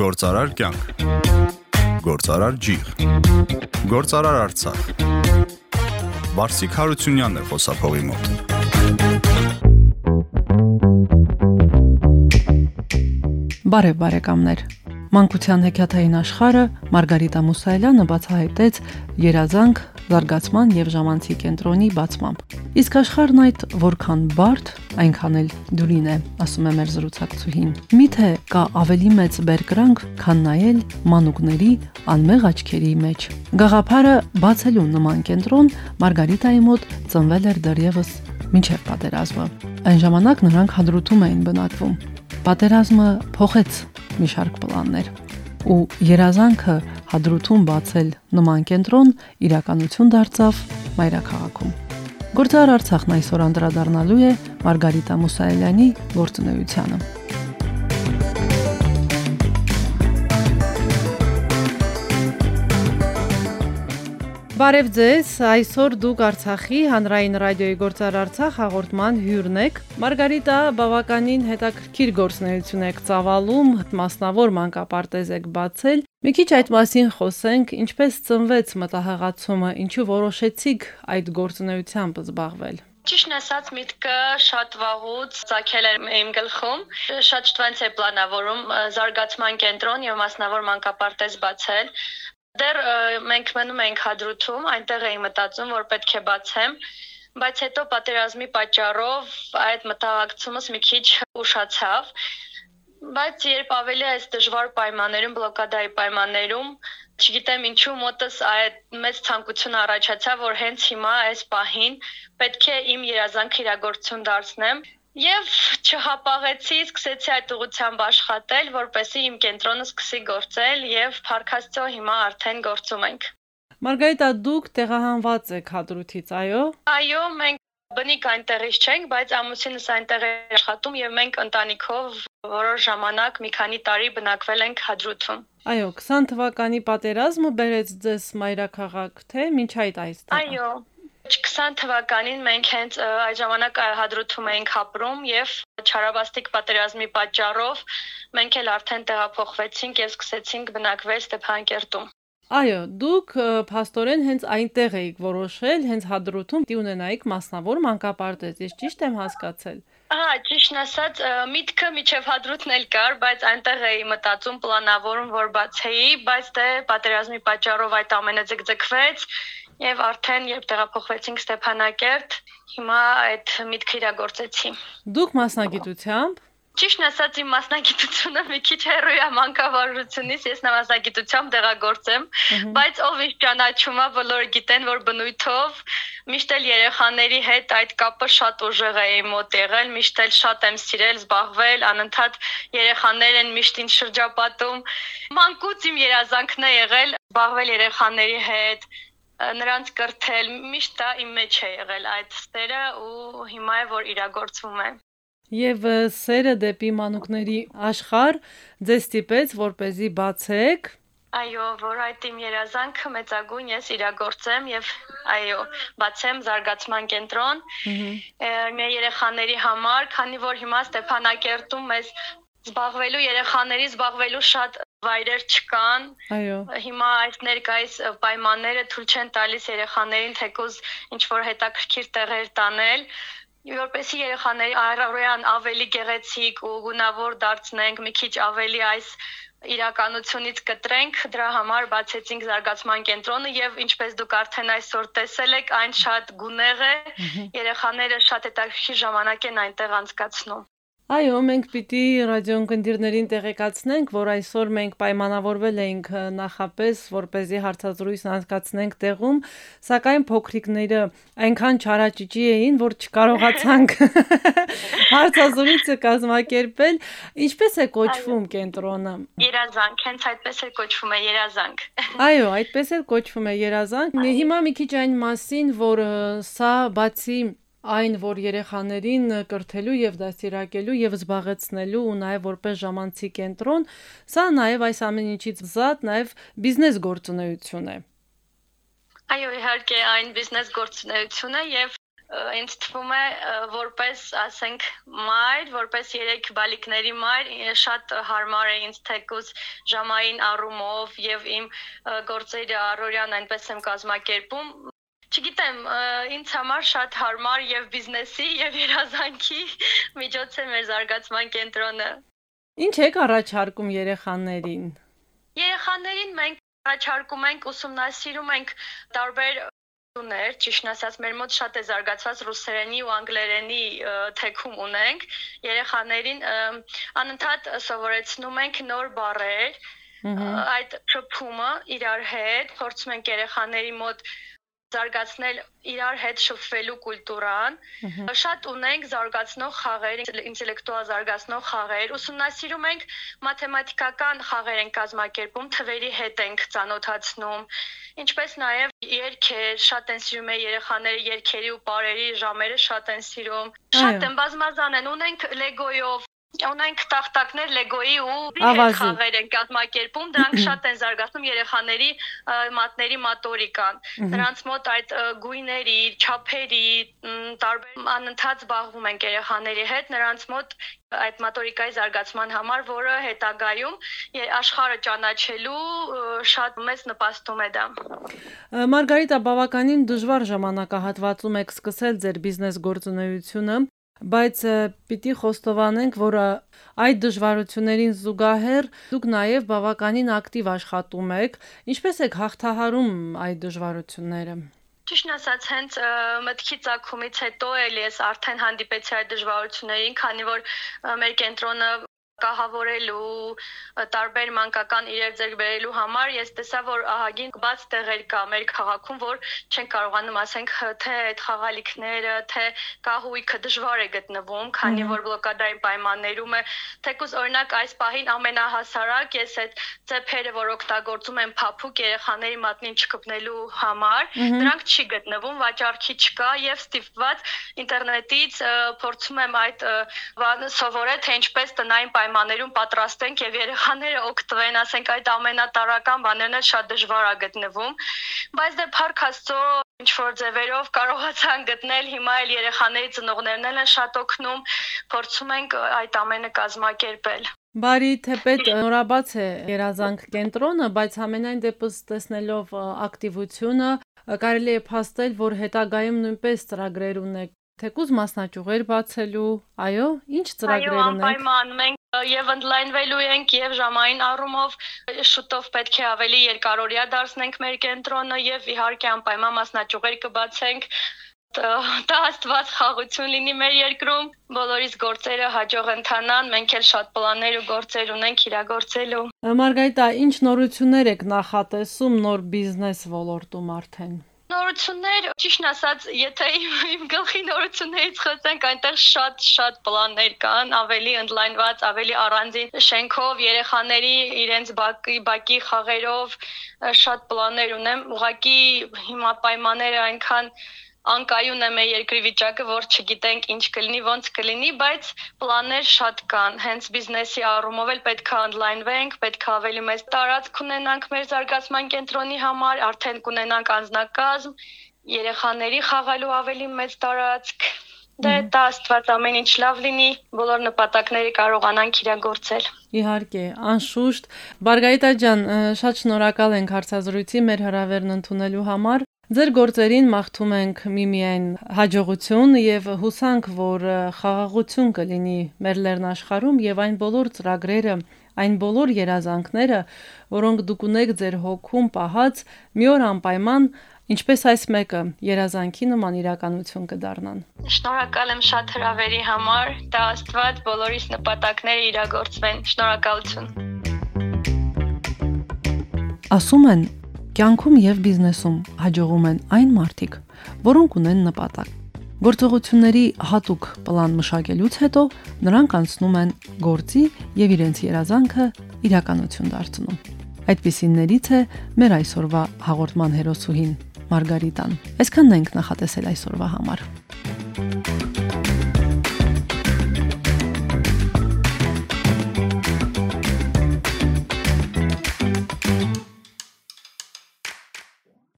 Գործարար կյանք։ Գործարար ջիղ։ Գործարար Արցախ։ Վարսիկ Հարությունյանն է խոսափողի մոտ։ Բարև բարեկամներ։ Մանկության հեքիաթային աշխարը Մարգարիտա Մուսայելյանը բացահայտեց երազանք զարգացման եւ ժամանցի կենտրոնի բացմամբ։ Իսկ աշխարհն այդ որքան բարդ, այնքան էլ դյուրին է, ասում է մեր զրուցակցուհին։ Միթե կա ավելի մեծ բերկրանք, քան նայել մանուկների անմեղ աչքերի մեջ։ Գաղափարը բացելու նման կենտրոն Մարգարիտայի մոտ ծնվել էր դեռևս մինչև պատերազմը։ Այն ժամանակ նրանք հադրութում էին բնակվում։ Պատերազմը փոխեց մի շարք պլաններ ու երազանքը հադրութում բացել նման կենտրոն իրականություն դարձավ մայրաքաղաքում։ Գործար Արցախն այսօր անդրադառնալու է Մարգարիտա Մուսայելյանի գործունեությանը։ Բարև ձեզ, այսօր դուք Արցախի հանրային ռադիոյի գործար Արցախ հաղորդման հյուրն եք։ Մարգարիտա բավականին հետաքրքիր գործնեություն եք ծավալում, մասնավոր մանկապարտեզ եք բացել։ Մի քիչ այդ մասին խոսենք, ինչպես ծնվեց մտահղացումը, ինչու որոշեցիք այդ գործնեությամբ զբաղվել։ Ճիշտն ասած միտքը շատ վաղուց ցակել էր իմ գլխում։ Շատ շտվանց է պլանավորում զարգացման կենտրոն եւ մասնավոր մանկապարտեզ բացել Դեռ մենք մնում ենք հադրութում, այնտեղ էի մտածում, որ պետք է բացեմ, բայց հետո պատերազմի պատճառով այդ մտահոգացումս մի քիչ ուշացավ բայց երբ ավելի այս դժվար պայմաններում բլոկադայի պայմաններում չգիտեմ ինչու մոտս այդ մեծ ցանկություն առաջացավ որ հենց հիմա այս պահին պետք է իմ երազանքը իրագործություն դարձնեմ Եվ չհապաղեցի, սկսեցի այդ ուղությամբ աշխատել, որպեսզի իմ կենտրոնը սկսի գործել եւ Փարքաստո հիմա արդեն գործում ենք։ Մարգարիտա, դուք տեղահանված եք Հադրութից, այո։ Այո, մենք բնիկ այնտեղից չենք, բայց ամուսինս այնտեղ է աշխատում եւ մենք ընտանիքով որոշ ժամանակ մի քանի տարի բնակվել ենք Հադրութում։ Այո, 20 թվականի պատերազմը բերեց ձեզ մայրաքաղաք, թե ոչ այդ այստեղ։ Այո, 20 թվականին մենք հենց այդ ժամանակ հադրութում էինք ապրում եւ Չարաբաստիկ պատերազմի պատճառով մենք էլ արդեն տեղափոխվեցինք եւ սկսեցինք բնակվել Ստեփանակերտում։ Այո, դուք փաստորեն հենց այնտեղ էիք որոշել, հենց հադրութում դի ունենայիք մասնավոր մանկապարտեզ, ես ճիշտ եմ հասկացել։ Ահա, ճիշտն ասած, միտքը միջև հադրութն էլ կար, բայց այնտեղ էի մտածում, պլանավորում, որ բացեի, բայց դե պատերազմի պատճառով այդ ամենը ձգձգվեց Եվ արդեն երբ տեղափոխվեցինք Ստեփանակերտ, հիմա այդ միտքը իրագործեցի։ Դուք մասնագիտությամբ Ճիշտն ասած իմ մասնագիտությունը մի քիչ հեռու է մանկավարժությունից, ես նամազագիտությամբ տեղագործեմ, բայց ով ինչ ճանաչում է, բոլորը գիտեն, որ բնույթով միշտ էլ երեխաների հետ այդ կապը շատ ուժեղ է իմ մոտ եղել, միշտ էլ շատ եմ սիրել զբաղվել, անընդհատ երեխաներ են միշտ ինձ շրջապատում։ Մանկուց իմ երազանքն է եղել զբաղվել երեխաների հետ, նրանց կրթել, միշտ դա իմ մեջ է եղել այդ ստերը ու հիմա է որ իրագործվում է։ Եվ սերը դեպի մանուկների աշխարհ ձեզ ստիպեց, որ เป զի բացեք Այո, որ այդ իմ երազանքը մեծագույն ես իրագործեմ եւ այո, բացեմ զարգացման կենտրոն։ Մեր երեխաների համար, քանի որ հիմա Ստեփանակերտում մեզ զբաղվելու երեխաների զբաղվելու շատ վայրեր չկան։ Այո։ Հիմա այս ներկայիս պայմանները թույլ չեն տալիս երեխաներին թեկուզ ինչ որ հետաքրքիր տեղեր տանել որպեսի երեխաների առօրյան ավելի գեղեցիկ ու գունավոր դարձնենք, մի քիչ ավելի այս իրականությունից կտրենք, դրա համար բացեցինք զարգացման կենտրոնը եւ ինչպես դուք արդեն այսօր տեսել եք, այն շատ գունեղ է։ Երեխաները շատ հետաքրքիր ժամանակ են այնտեղ անցկացնում։ Այո, մենք պիտի ռադիոընկերներին տեղեկացնենք, որ այսօր մենք պայմանավորվել էինք նախապես, որ เป զի հարցազրույց անցկացնենք տեղում, սակայն փոքրիկները այնքան չարաճճի էին, որ չկարողացանք հարցազրույցը կազմակերպել։ Ինչպես է կոչվում կենտրոնը։ Երազանք, հենց այդպես է կոչվում է երազանք։ Այո, այդպես էլ կոչվում է երազանք։ Հիմա մի քիչ այն մասին, որ սա բացի այն, որ երեխաներին կրթելու եւ դաստիարակելու եւ զբաղեցնելու ու նաեւ որպես ժամանցի կենտրոն, սա նաեւ այս ամեն ինչից զատ նաեւ բիզնես գործունեություն է։ Այո, իհարկե այն բիզնես գործունեություն է եւ ինձ թվում է որպես ասենք մայր, որպես երեք բալիկների մայր շատ հարմար է ինձ թեկուզ ժամային առումով եւ իմ գործերը առօրյան այնպես եմ կազմակերպում Չգիտեմ, ինձ համար շատ հարմար եւ բիզնեսի եւ երազանքի միջոց է մեր զարգացման կենտրոնը։ Ինչ եք առաջարկում երեխաներին։ Երեխաներին մենք առաջարկում ենք, ուսումնասիրում ենք տարբեր ուներ, ճիշտ ասած, մեր մոտ շատ է զարգացած ռուսերենի ու անգլերենի թեքում ունենք։ Երեխաներին անընդհատ սովորեցնում ենք նոր բառեր, այդ շփումը իրար հետ, փորձում ենք երեխաների մոտ զարգացնել իրար հետ շփվելու կուլտուրան։ Շատ ունենք զարգացնող խաղեր, ինտելեկտուալ զարգացնող խաղեր, ուսումնասիրում ենք մաթեմատիկական խաղեր են կազմակերպում, թվերի հետ ենք ծանոթացնում, ինչպես նաև երգեր, շատ են սիրում է երեխաները երգերի ու պարերի ժամերը շատ են սիրում։ Շատ են բազմազան են, ունենք Lego-ով Ունենք տախտակներ Lego-ի ու խաղեր են կազմակերպում, դրանք շատ են զարգացնում երեխաների մատների մոտորիկան։ Նրանց մոտ այդ գույների, չափերի, տարբեր անընդհատ զբաղվում են երեխաների հետ, նրանց մոտ այդ մոտորիկայի զարգացման համար, որը հետագայում աշխարհը ճանաչելու շատ մեծ նպաստում է դա։ Մարգարիտա, բավականին դժվար ժամանակահատվածում եք սկսել ձեր բիզնես գործունեությունը բայց պիտի խոստովանենք, որ այդ դժվարություններին զուգահեռ դուք նաև բավականին ակտիվ աշխատում եք։ Ինչպես եք հաղթահարում այդ դժվարությունները։ Ճիշտն ասած, հենց մտքի ցակումից հետո էլ ես արդեն հանդիպեցի այդ դժվարություններին, քանի որ մեր կենտրոնը կահավորելու, տարբեր մանկական իրեր ձեռք բերելու համար ես տեսա, որ ահագին բաց տեղեր կա մեր քաղաքում, որ չեն կարողանում, ասենք, թե այդ խաղալիքները, թե կահույքը դժվար է գտնվում, քանի որ բլոկադային պայմաններում է, թեկուզ օրինակ այս պահին ամենահասարակ ես այդ ծեփերը, որ օգտագործում են փափուկ երեխաների մատնին չկպնելու համար, դրանք չի գտնվում, վաճառքի չկա եւ ստիպված ինտերնետից փորձում եմ այդ սովորել թե ինչպես տնային պայմաններում պայմաններում պատրաստենք եւ երեխաները օգտվեն, ասենք այդ ամենատարական բաներն էլ շատ դժվար է գտնվում, բայց դե փառք Աստծո ինչ որ ձևերով կարողացան գտնել հիմա էլ երեխաների ծնողներն են շատ օգնում, փորձում ենք այդ ամենը կազմակերպել։ Բարի թեպետ նորաբաց է երազանք կենտրոնը, բայց ամենայն դեպս տեսնելով ակտիվությունը կարելի է փաստել, որ հետագայում նույնպես ծրագրեր ունեք թեկուզ մասնաճյուղեր բացելու, այո, ինչ ծրագրեր ունեք։ Այո, անպայման մենք եւ ընդլայնվելու ենք եւ ժամային առումով շուտով պետք է ավելի երկարօրյա դարձնենք մեր կենտրոնը եւ իհարկե անպայման մասնաճյուղեր կբացենք դա աստված խաղություն լինի մեր երկրում բոլորիս գործերը հաջող ընթանան մենք էլ շատ պլաններ ու գործեր ունենք իրագործելու Մարգարիտա ինչ նորություններ եք նախատեսում նոր բիզնես ոլորտում արդեն Նորություններ, ճիշտ ասած, եթե իմ գլխի նորություններից խոսենք, այնտեղ շատ-շատ պլաններ կան, ավելի ընդլայնված, ավելի առանձին շենքով, երեխաների իրենց բակի բակի խաղերով շատ պլաններ ունեմ։ Ուղղակի հիմա պայմանները այնքան անկայուն է մեր երկրի վիճակը, որ չգիտենք ինչ կլինի, ոնց կլինի, բայց պլաններ շատ կան։ Հենց բիզնեսի առումով էլ պետք է օնլայնվենք, պետք է ավելի մեծ տարածք ունենանք մեր զարգացման կենտրոնի համար, արդեն կունենանք անձնակազմ, երեխաների խաղալու ավելի մեծ տարածք։ Դե դա աստված ամեն ինչ լավ լինի, բոլոր նպատակները կարողանանք իրագործել։ Իհարկե, անշուշտ։ Բարգայտա ջան, շատ շնորհակալ ենք հարցազրույցի մեր հրավերն ընդունելու համար։ Ձեր գործերին մաղթում ենք միմիայն հաջողություն եւ հուսանք, որ խաղաղություն կլինի մեր լեռնաշխարում եւ այն բոլոր ծրագրերը, այն բոլոր երազանքները, որոնք դուք ունեք ձեր հոգում պահած, մի օր անպայման Ինչպես այս մեկը երազանքի նման իրականություն կդառնան։ Շնորհակալ եմ շատ հրավերի համար։ Դա Աստված բոլորիս նպատակները իրագործվեն։ Շնորհակալություն։ Ասում են, Կյանքում եւ բիզնեսում հաջողում են այն մարդիկ, որոնք ունեն նպատակ։ Գործողությունների հատուկ պլան մշակելուց հետո նրանք անցնում են գործի եւ իրենց երազանքը իրականություն դարձնում։ Այդպիսիններից է մեր այսօրվա հաղորդման հերոսուհին Մարգարիտան։ Այսքանն ենք նախատեսել այսօրվա համար։